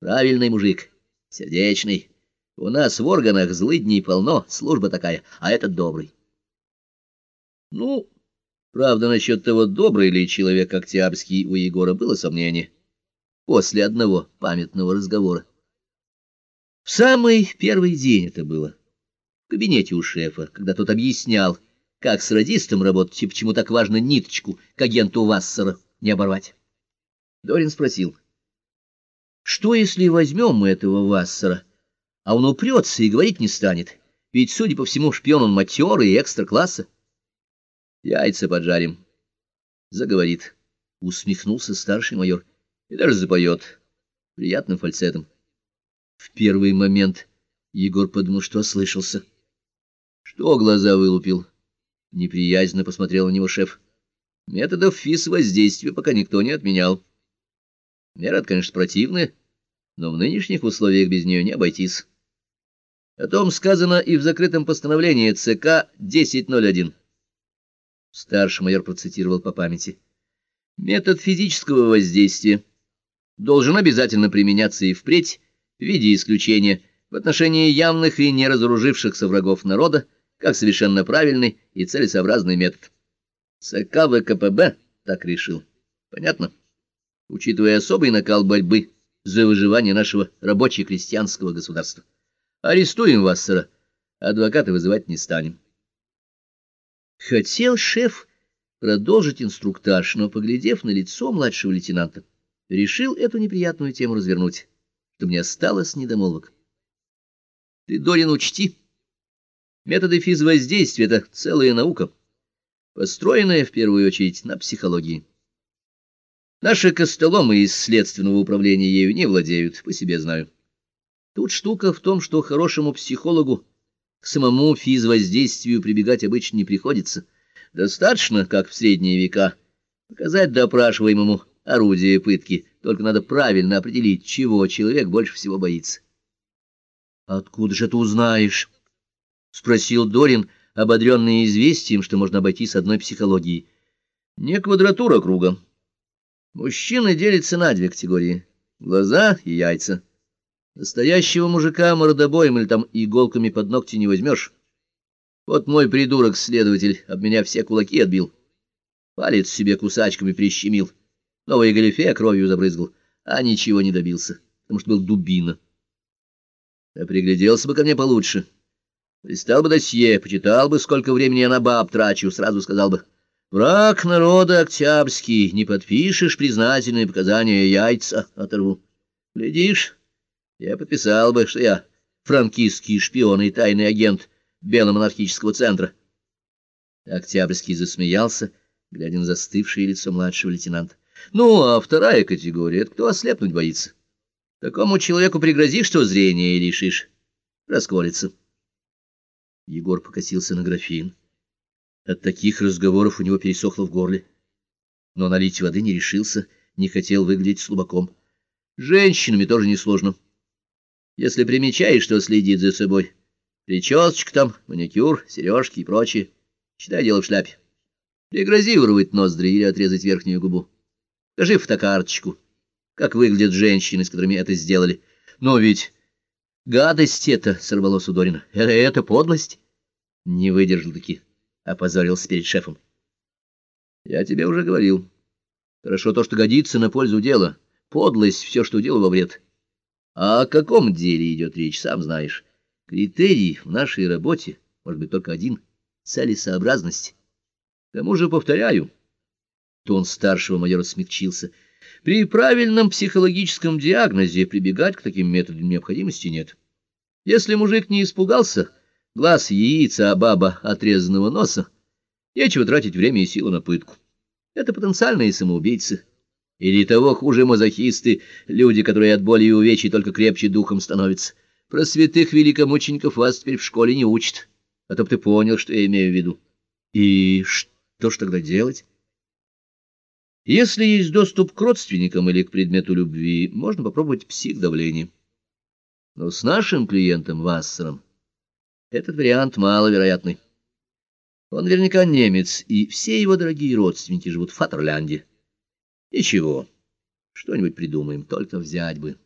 Правильный мужик, сердечный. У нас в органах злыдней полно, служба такая, а этот добрый. Ну, правда, насчет того, добрый ли человек Октябрьский у Егора было сомнение. После одного памятного разговора. В самый первый день это было. В кабинете у шефа, когда тот объяснял, как с радистом работать и почему так важно ниточку к агенту Вассера не оборвать. Дорин спросил, что если возьмем мы этого Вассера, а он упрется и говорить не станет, ведь, судя по всему, шпион он матерый и экстра-класса. Яйца поджарим. Заговорит. Усмехнулся старший майор и даже запоет приятным фальцетом. В первый момент Егор подумал, что ослышался. Что глаза вылупил? Неприязненно посмотрел на него шеф. Методов физ воздействия пока никто не отменял. Мера, конечно, противная, но в нынешних условиях без нее не обойтись. О том сказано и в закрытом постановлении ЦК 10.01. Старший майор процитировал по памяти. Метод физического воздействия должен обязательно применяться и впредь в виде исключения в отношении явных и неразоружившихся врагов народа, как совершенно правильный и целесообразный метод. ЦК ВКПБ так решил. Понятно? Учитывая особый накал борьбы за выживание нашего рабоче-крестьянского государства. Арестуем вас, сэр. Адвоката вызывать не станем. Хотел шеф продолжить инструктаж, но, поглядев на лицо младшего лейтенанта, решил эту неприятную тему развернуть, чтобы не осталось недомолвок. Ты, Дорин, учти, методы физвоздействия — это целая наука, построенная в первую очередь на психологии. Наши костоломы из следственного управления ею не владеют, по себе знаю. Тут штука в том, что хорошему психологу к самому физвоздействию прибегать обычно не приходится. Достаточно, как в средние века, показать допрашиваемому орудие пытки, только надо правильно определить, чего человек больше всего боится. — Откуда же ты узнаешь? — спросил Дорин, ободренный известием, что можно обойтись одной психологией. — Не квадратура круга. Мужчина делится на две категории — глаза и яйца. Настоящего мужика мордобоем или там иголками под ногти не возьмешь. Вот мой придурок-следователь об меня все кулаки отбил. Палец себе кусачками прищемил. Новое галифе кровью забрызгал, а ничего не добился, потому что был дубина. Я пригляделся бы ко мне получше. Пристал бы досье, почитал бы, сколько времени я на баб трачу, сразу сказал бы. Враг народа октябрьский, не подпишешь признательные показания, яйца оторву. Глядишь... Я подписал бы, что я франкистский шпион и тайный агент беломонархического центра. Октябрьский засмеялся, глядя на застывшее лицо младшего лейтенанта. Ну, а вторая категория — это кто ослепнуть боится. Такому человеку пригрози, что зрение лишишь. Расколется. Егор покосился на графин. От таких разговоров у него пересохло в горле. Но налить воды не решился, не хотел выглядеть слабаком. Женщинами тоже несложно. Если примечаешь, что следит за собой. Причесочка там, маникюр, сережки и прочее. Считай дело в шляпе. Пригрози вырвать ноздри или отрезать верхнюю губу. Скажи фотокарточку, как выглядят женщины, с которыми это сделали. Но ведь гадость это, — сорвалось у Дорина, — это, это подлость. Не выдержал-таки, опозорился перед шефом. Я тебе уже говорил. Хорошо то, что годится на пользу дела. Подлость — все, что дело во вред. А о каком деле идет речь, сам знаешь. Критерий в нашей работе может быть только один — целесообразность. К тому же, повторяю, тон старшего майора смягчился, при правильном психологическом диагнозе прибегать к таким методам необходимости нет. Если мужик не испугался, глаз яйца, а баба отрезанного носа, нечего тратить время и силу на пытку. Это потенциальные самоубийцы. Или того хуже мазохисты, люди, которые от боли и увечий только крепче духом становятся. Про святых великомучеников вас теперь в школе не учат, а то б ты понял, что я имею в виду. И что ж тогда делать? Если есть доступ к родственникам или к предмету любви, можно попробовать психдавление. Но с нашим клиентом Вассером этот вариант маловероятный. Он наверняка немец, и все его дорогие родственники живут в Фатерлянде. Ничего, что-нибудь придумаем, только взять бы.